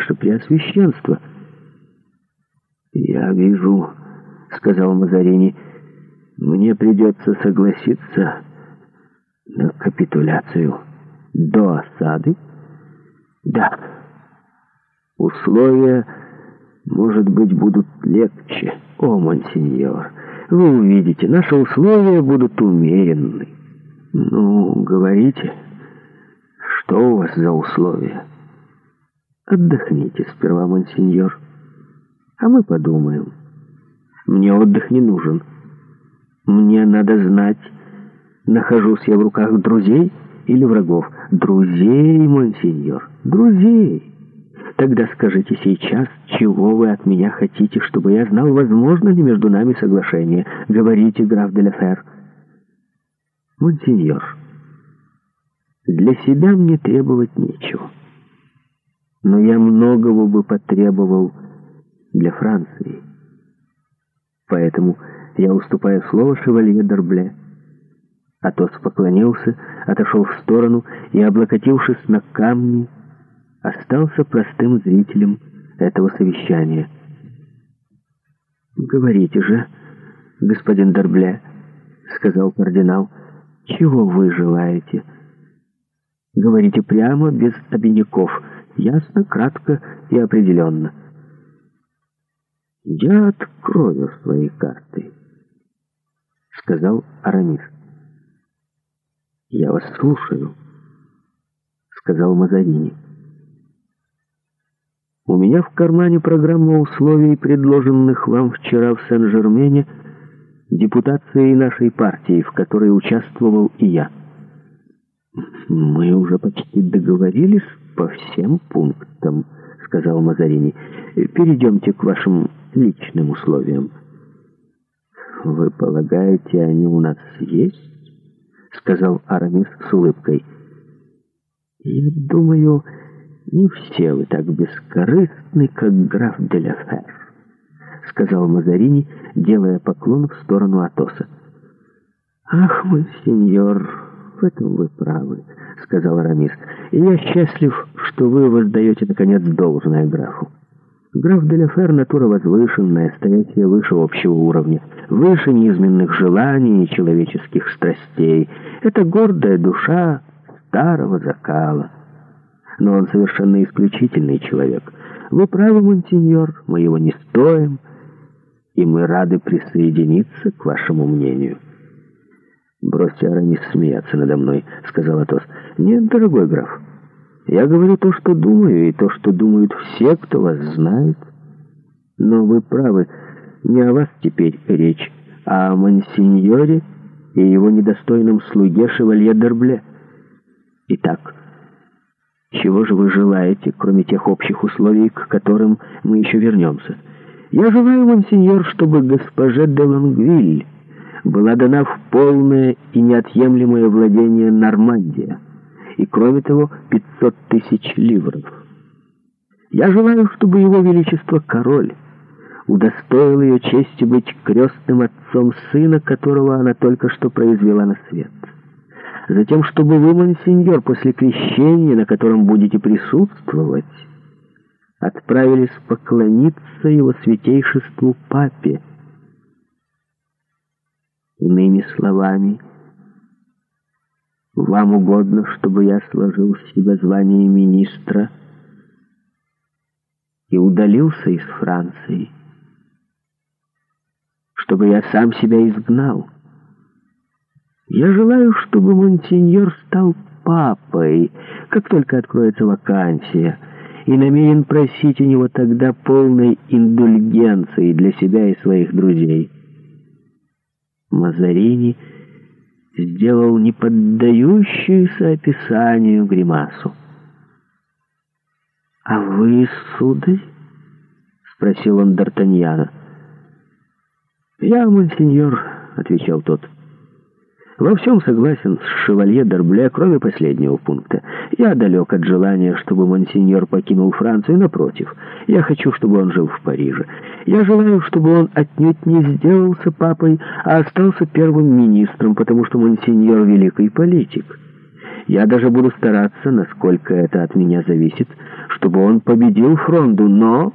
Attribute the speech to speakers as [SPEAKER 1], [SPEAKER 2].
[SPEAKER 1] ваше преосвященство».
[SPEAKER 2] «Я вижу», — сказал Мазарини, — «мне придется согласиться на капитуляцию до осады?» «Да. Условия, может быть, будут легче, о, монсеньор. Вы увидите, наши условия будут умеренны». «Ну, говорите, что у вас за условия?» Отдохните сперва, монсеньор. А мы подумаем. Мне отдых не нужен. Мне надо знать, нахожусь я в руках друзей или врагов. Друзей, монсеньор, друзей. Тогда скажите сейчас, чего вы от меня хотите, чтобы я знал, возможно ли между нами соглашение. Говорите, граф де Деляфер. Монсеньор, для себя мне требовать нечего но я многого бы потребовал для Франции. Поэтому я уступаю слово шевалье Дорбле. Атос поклонился, отошел в сторону и, облокотившись на камни, остался простым зрителем этого совещания. «Говорите же, господин Дорбле», — сказал кардинал, — «чего вы желаете?» «Говорите прямо, без обиняков». Ясно, кратко и определенно. «Я открою свои карты», — сказал Арамис. «Я вас слушаю», — сказал Мазарини. «У меня в кармане программа условий, предложенных вам вчера в Сен-Жермене, депутацией нашей партии, в которой участвовал и я». «Мы уже почти договорились по всем пунктам», — сказал Мазарини. «Перейдемте к вашим личным условиям». «Вы полагаете, они у нас есть?» — сказал Арамис с улыбкой. «Я думаю, не все вы так бескорыстны, как граф Деляфер», — сказал Мазарини, делая поклон в сторону Атоса. «Ах вы, сеньор!» В этом вы правы, сказал Арамис. И я счастлив, что вы воздаете наконец должное графу. Граф Деляфер — натура возвышенная, стоящая выше общего уровня, выше неизменных желаний и человеческих страстей. Это гордая душа старого закала. Но он совершенно исключительный человек. Вы правы, монсеньор, мы его не стоим, и мы рады присоединиться к вашему мнению». Бросьте, Арамис, смеяться надо мной, — сказал Атос. — Нет, дорогой граф, я говорю то, что думаю, и то, что думают все, кто вас знает. Но вы правы, не о вас теперь речь, а о мансиньоре и его недостойном слуге шевалье Дербле. Итак, чего же вы желаете, кроме тех общих условий, к которым мы еще вернемся? Я желаю, мансиньор, чтобы госпоже де Лангвиль была дана в полное и неотъемлемое владение Нормандия, и кроме того 500 тысяч ливров. Я желаю, чтобы его величество король удостоил ее чести быть крестным отцом сына, которого она только что произвела на свет. Затем, чтобы вы, монсеньор, после крещения, на котором будете присутствовать, отправились поклониться его святейшеству папе, Иными словами, вам угодно, чтобы я сложил с себя звание министра и удалился из Франции, чтобы я сам себя изгнал. Я желаю, чтобы монсеньор стал папой, как только откроется вакансия, и намерен просить у него тогда полной индульгенции для себя и своих друзей». Мазарини сделал неподдающуюся описанию гримасу. «А вы, сударь?» — спросил он Д'Артаньяна. «Я, монсеньор», — отвечал тот. Во всем согласен с шевалье Дербле, кроме последнего пункта. Я далек от желания, чтобы монсеньор покинул Францию, напротив. Я хочу, чтобы он жил в Париже. Я желаю, чтобы он отнюдь не сделался папой, а остался первым министром, потому что монсеньор — великий политик. Я даже буду стараться, насколько это от меня зависит, чтобы он победил фронду, но...